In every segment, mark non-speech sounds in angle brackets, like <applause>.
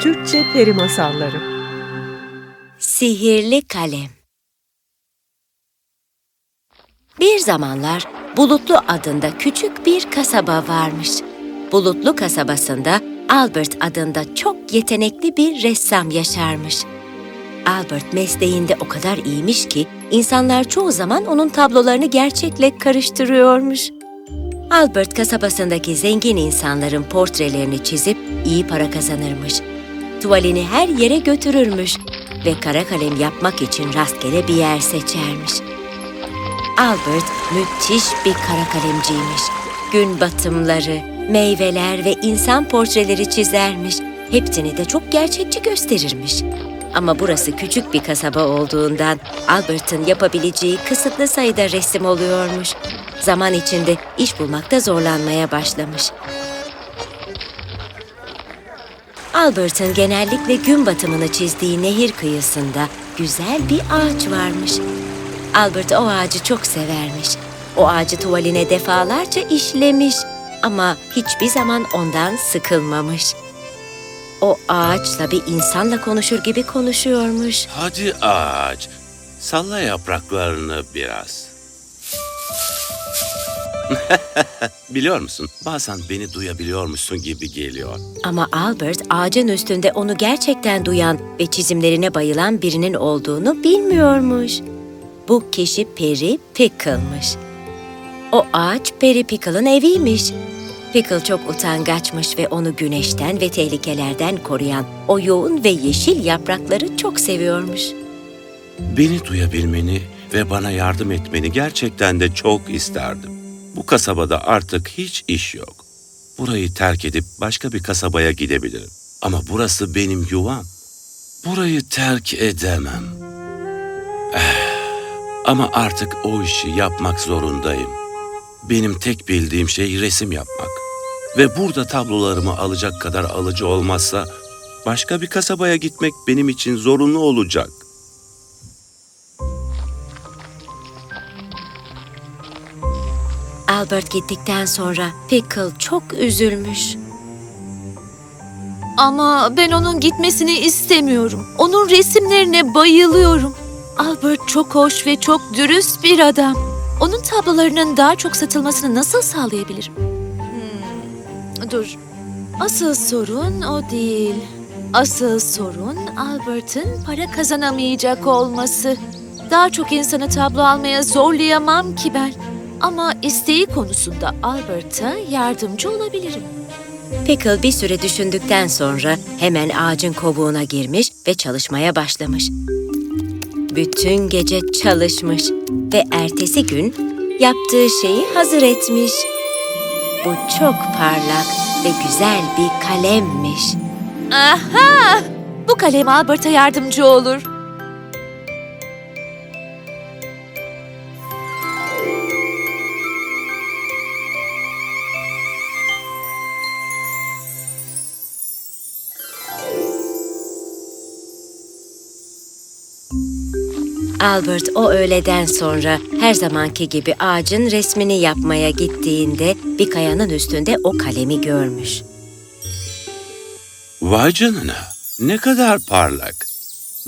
Türkçe Peri Masalları Sihirli Kalem Bir zamanlar Bulutlu adında küçük bir kasaba varmış. Bulutlu kasabasında Albert adında çok yetenekli bir ressam yaşarmış. Albert mesleğinde o kadar iyiymiş ki insanlar çoğu zaman onun tablolarını gerçekle karıştırıyormuş. Albert kasabasındaki zengin insanların portrelerini çizip iyi para kazanırmış. Tuvalini her yere götürürmüş ve kara kalem yapmak için rastgele bir yer seçermiş. Albert müthiş bir kara kalemciymiş. Gün batımları, meyveler ve insan portreleri çizermiş. Hepsini de çok gerçekçi gösterirmiş. Ama burası küçük bir kasaba olduğundan Albert'ın yapabileceği kısıtlı sayıda resim oluyormuş. Zaman içinde iş bulmakta zorlanmaya başlamış. Albert'ın genellikle gün batımını çizdiği nehir kıyısında güzel bir ağaç varmış. Albert o ağacı çok severmiş. O ağacı tuvaline defalarca işlemiş ama hiçbir zaman ondan sıkılmamış. O ağaçla bir insanla konuşur gibi konuşuyormuş. Hadi ağaç, salla yapraklarını biraz. <laughs> Biliyor musun, bazen beni duyabiliyormuşsun gibi geliyor. Ama Albert ağacın üstünde onu gerçekten duyan ve çizimlerine bayılan birinin olduğunu bilmiyormuş. Bu kişi Peri Pickle'mış. O ağaç Peri Pickle'ın eviymiş. Pickle çok utangaçmış ve onu güneşten ve tehlikelerden koruyan o yoğun ve yeşil yaprakları çok seviyormuş. Beni duyabilmeni ve bana yardım etmeni gerçekten de çok isterdim. Bu kasabada artık hiç iş yok. Burayı terk edip başka bir kasabaya gidebilirim. Ama burası benim yuvam. Burayı terk edemem. Eh, ama artık o işi yapmak zorundayım. Benim tek bildiğim şey resim yapmak. Ve burada tablolarımı alacak kadar alıcı olmazsa başka bir kasabaya gitmek benim için zorunlu olacak. Albert gittikten sonra Pickle çok üzülmüş. Ama ben onun gitmesini istemiyorum. Onun resimlerine bayılıyorum. Albert çok hoş ve çok dürüst bir adam. Onun tablolarının daha çok satılmasını nasıl sağlayabilirim? Hmm, dur. Asıl sorun o değil. Asıl sorun Albert'ın para kazanamayacak olması. Daha çok insanı tablo almaya zorlayamam ki ben. Ama isteği konusunda Albert'a yardımcı olabilirim. Pickle bir süre düşündükten sonra hemen ağacın kovuğuna girmiş ve çalışmaya başlamış. Bütün gece çalışmış ve ertesi gün yaptığı şeyi hazır etmiş. Bu çok parlak ve güzel bir kalemmiş. Aha! Bu kalem Albert'a yardımcı olur. Albert o öğleden sonra her zamanki gibi ağacın resmini yapmaya gittiğinde bir kayanın üstünde o kalemi görmüş. Vay canına, ne kadar parlak.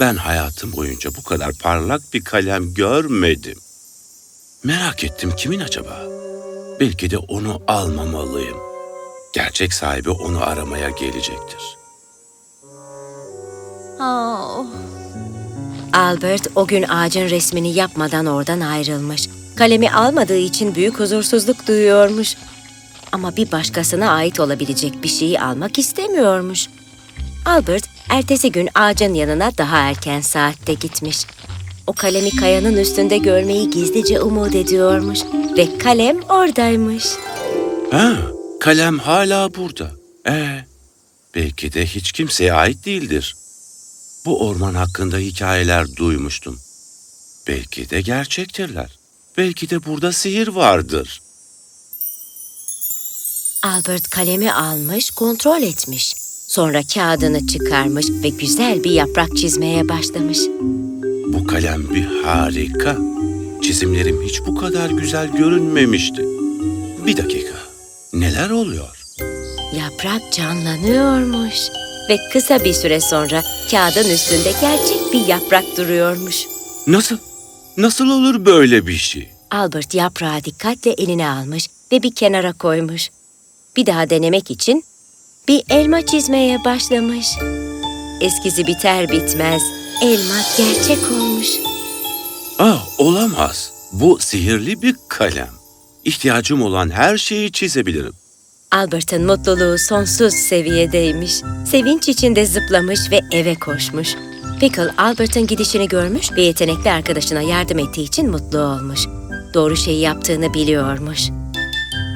Ben hayatım boyunca bu kadar parlak bir kalem görmedim. Merak ettim kimin acaba? Belki de onu almamalıyım. Gerçek sahibi onu aramaya gelecektir. Oh. Albert o gün ağacın resmini yapmadan oradan ayrılmış. Kalemi almadığı için büyük huzursuzluk duyuyormuş. Ama bir başkasına ait olabilecek bir şeyi almak istemiyormuş. Albert ertesi gün ağacın yanına daha erken saatte gitmiş. O kalemi kayanın üstünde görmeyi gizlice umut ediyormuş ve kalem oradaymış. Ha, kalem hala burada. Ee, belki de hiç kimseye ait değildir. Bu orman hakkında hikayeler duymuştum. Belki de gerçektirler. Belki de burada sihir vardır. Albert kalemi almış, kontrol etmiş. Sonra kağıdını çıkarmış ve güzel bir yaprak çizmeye başlamış. Bu kalem bir harika. Çizimlerim hiç bu kadar güzel görünmemişti. Bir dakika. Neler oluyor? Yaprak canlanıyormuş. Ve kısa bir süre sonra kağıdın üstünde gerçek bir yaprak duruyormuş. Nasıl? Nasıl olur böyle bir şey? Albert yaprağı dikkatle eline almış ve bir kenara koymuş. Bir daha denemek için bir elma çizmeye başlamış. Eskizi biter bitmez elma gerçek olmuş. Ah, olamaz. Bu sihirli bir kalem. İhtiyacım olan her şeyi çizebilirim. Albert'ın mutluluğu sonsuz seviyedeymiş. Sevinç içinde zıplamış ve eve koşmuş. Pickle, Albert'ın gidişini görmüş ve yetenekli arkadaşına yardım ettiği için mutlu olmuş. Doğru şeyi yaptığını biliyormuş.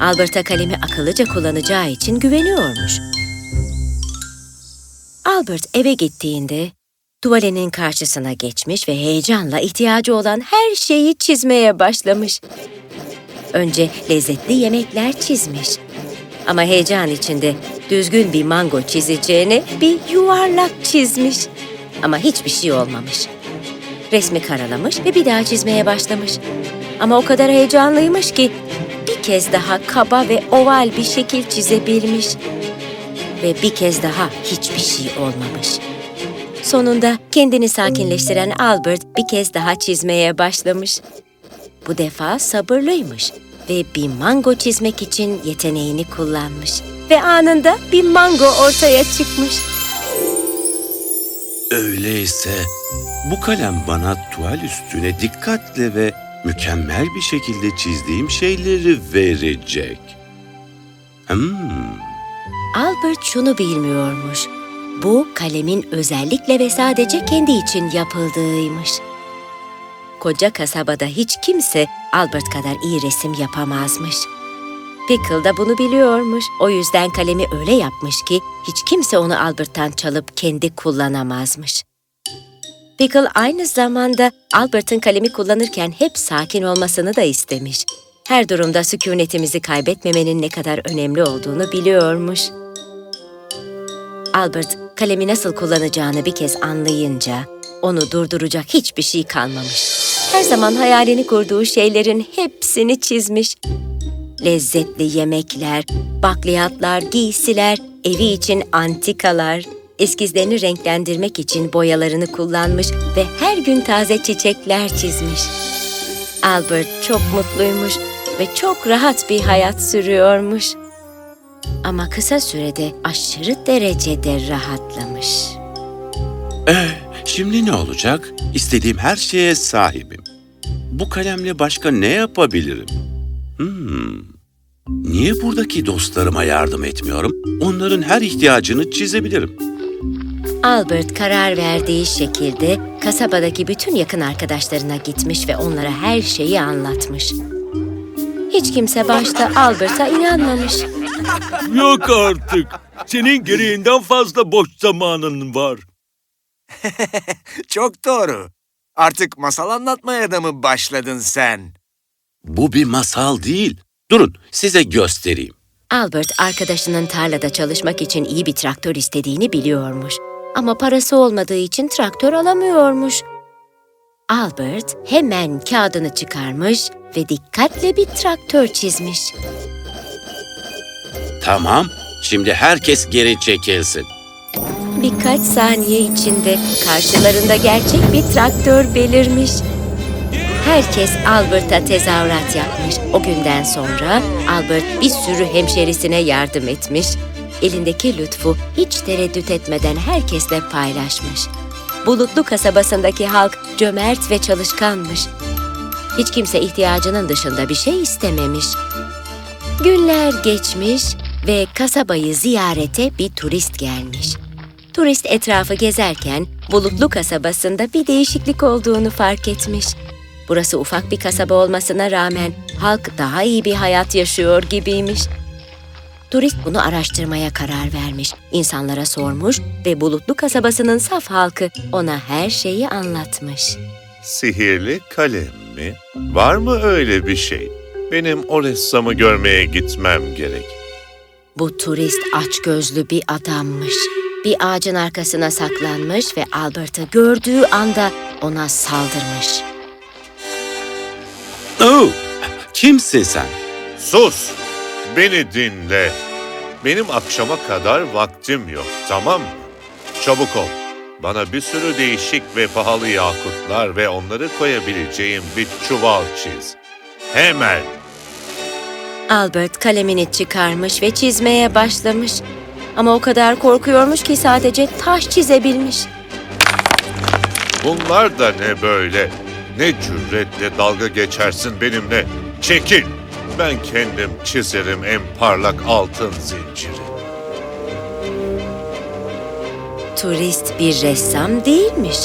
Albert'a kalemi akıllıca kullanacağı için güveniyormuş. Albert eve gittiğinde tuvalenin karşısına geçmiş ve heyecanla ihtiyacı olan her şeyi çizmeye başlamış. Önce lezzetli yemekler çizmiş. Ama heyecan içinde düzgün bir mango çizeceğine bir yuvarlak çizmiş. Ama hiçbir şey olmamış. Resmi karalamış ve bir daha çizmeye başlamış. Ama o kadar heyecanlıymış ki bir kez daha kaba ve oval bir şekil çizebilmiş. Ve bir kez daha hiçbir şey olmamış. Sonunda kendini sakinleştiren Albert bir kez daha çizmeye başlamış. Bu defa sabırlıymış ve bir mango çizmek için yeteneğini kullanmış. Ve anında bir mango ortaya çıkmış. Öyleyse bu kalem bana tuval üstüne dikkatle ve mükemmel bir şekilde çizdiğim şeyleri verecek. Hmm, Albert şunu bilmiyormuş. Bu kalemin özellikle ve sadece kendi için yapıldığıymış. Koca kasabada hiç kimse Albert kadar iyi resim yapamazmış. Pickle da bunu biliyormuş. O yüzden kalemi öyle yapmış ki hiç kimse onu Albert'tan çalıp kendi kullanamazmış. Pickle aynı zamanda Albert'ın kalemi kullanırken hep sakin olmasını da istemiş. Her durumda sükunetimizi kaybetmemenin ne kadar önemli olduğunu biliyormuş. Albert kalemi nasıl kullanacağını bir kez anlayınca onu durduracak hiçbir şey kalmamış. Her zaman hayalini kurduğu şeylerin hepsini çizmiş. Lezzetli yemekler, bakliyatlar, giysiler, evi için antikalar, eskizlerini renklendirmek için boyalarını kullanmış ve her gün taze çiçekler çizmiş. Albert çok mutluymuş ve çok rahat bir hayat sürüyormuş. Ama kısa sürede aşırı derecede rahatlamış. eh, şimdi ne olacak? İstediğim her şeye sahibim. Bu kalemle başka ne yapabilirim? Hmm. Niye buradaki dostlarıma yardım etmiyorum? Onların her ihtiyacını çizebilirim. Albert karar verdiği şekilde kasabadaki bütün yakın arkadaşlarına gitmiş ve onlara her şeyi anlatmış. Hiç kimse başta Albert'a inanmamış. Yok artık. Senin gereğinden fazla boş zamanın var. <laughs> Çok doğru. Artık masal anlatmaya da mı başladın sen? Bu bir masal değil. Durun, size göstereyim. Albert arkadaşının tarlada çalışmak için iyi bir traktör istediğini biliyormuş. Ama parası olmadığı için traktör alamıyormuş. Albert hemen kağıdını çıkarmış ve dikkatle bir traktör çizmiş. Tamam, şimdi herkes geri çekilsin. Birkaç saniye içinde karşılarında gerçek bir traktör belirmiş. Herkes Albert'a tezahürat yapmış. O günden sonra Albert bir sürü hemşerisine yardım etmiş. Elindeki lütfu hiç tereddüt etmeden herkesle paylaşmış. Bulutlu kasabasındaki halk cömert ve çalışkanmış. Hiç kimse ihtiyacının dışında bir şey istememiş. Günler geçmiş ve kasabayı ziyarete bir turist gelmiş. Turist etrafı gezerken Bulutlu kasabasında bir değişiklik olduğunu fark etmiş. Burası ufak bir kasaba olmasına rağmen halk daha iyi bir hayat yaşıyor gibiymiş. Turist bunu araştırmaya karar vermiş, insanlara sormuş ve Bulutlu kasabasının saf halkı ona her şeyi anlatmış. Sihirli kalem mi? Var mı öyle bir şey? Benim o ressamı görmeye gitmem gerek. Bu turist açgözlü bir adammış. Bir ağacın arkasına saklanmış ve Albert'ı gördüğü anda ona saldırmış. Oh, kimsin sen? Sus! Beni dinle. Benim akşama kadar vaktim yok, tamam mı? çabuk ol. Bana bir sürü değişik ve pahalı yakutlar ve onları koyabileceğim bir çuval çiz. Hemen. Albert kalemini çıkarmış ve çizmeye başlamış. Ama o kadar korkuyormuş ki sadece taş çizebilmiş. Bunlar da ne böyle? Ne cüretle dalga geçersin benimle? Çekil. Ben kendim çizerim en parlak altın zinciri. Turist bir ressam değilmiş.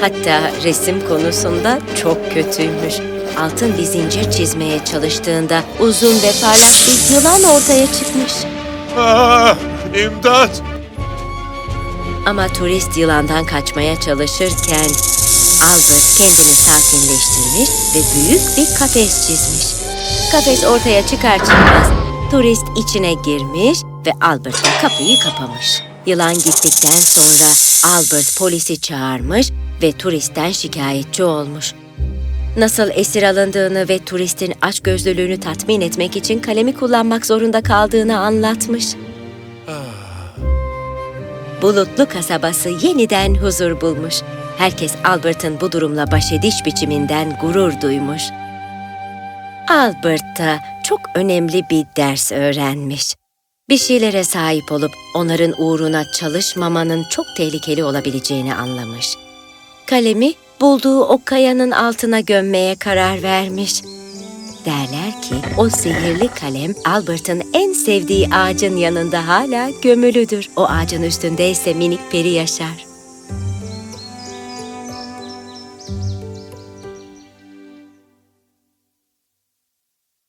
Hatta resim konusunda çok kötüymüş. Altın bir zincir çizmeye çalıştığında uzun ve parlak bir yılan ortaya çıkmış. Ah, imdat! Ama turist yılandan kaçmaya çalışırken Albert kendini sakinleştirmiş ve büyük bir kafes çizmiş. Kafes ortaya çıkar çıkmaz turist içine girmiş ve Albert kapıyı kapamış. Yılan gittikten sonra Albert polisi çağırmış ve turistten şikayetçi olmuş. Nasıl esir alındığını ve turistin açgözlülüğünü tatmin etmek için kalemi kullanmak zorunda kaldığını anlatmış. Bulutlu kasabası yeniden huzur bulmuş. Herkes Albert'ın bu durumla baş ediş biçiminden gurur duymuş. Albert da çok önemli bir ders öğrenmiş. Bir şeylere sahip olup onların uğruna çalışmamanın çok tehlikeli olabileceğini anlamış. Kalemi bulduğu o kayanın altına gömmeye karar vermiş. Derler ki o sihirli kalem Albert'ın en sevdiği ağacın yanında hala gömülüdür. O ağacın üstünde ise minik peri yaşar.